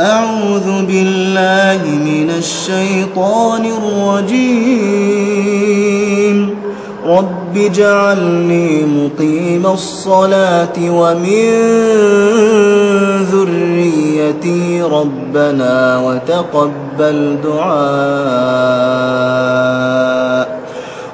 أعوذ بالله من الشيطان الرجيم. رب اجعلني مقيم الصلاة ومن ذريتي ربنا وتقبل دعاء.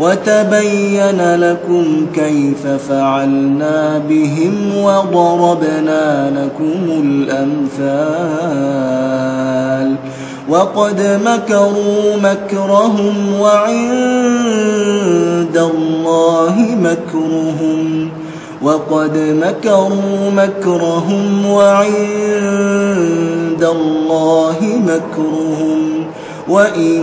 وتبين لكم كيف فعلنا بهم وضربنا لكم الأمثال وقد مكروا مكرهم وعند الله مكرهم وقد مكروا مكرهم وعند الله مكرهم وإن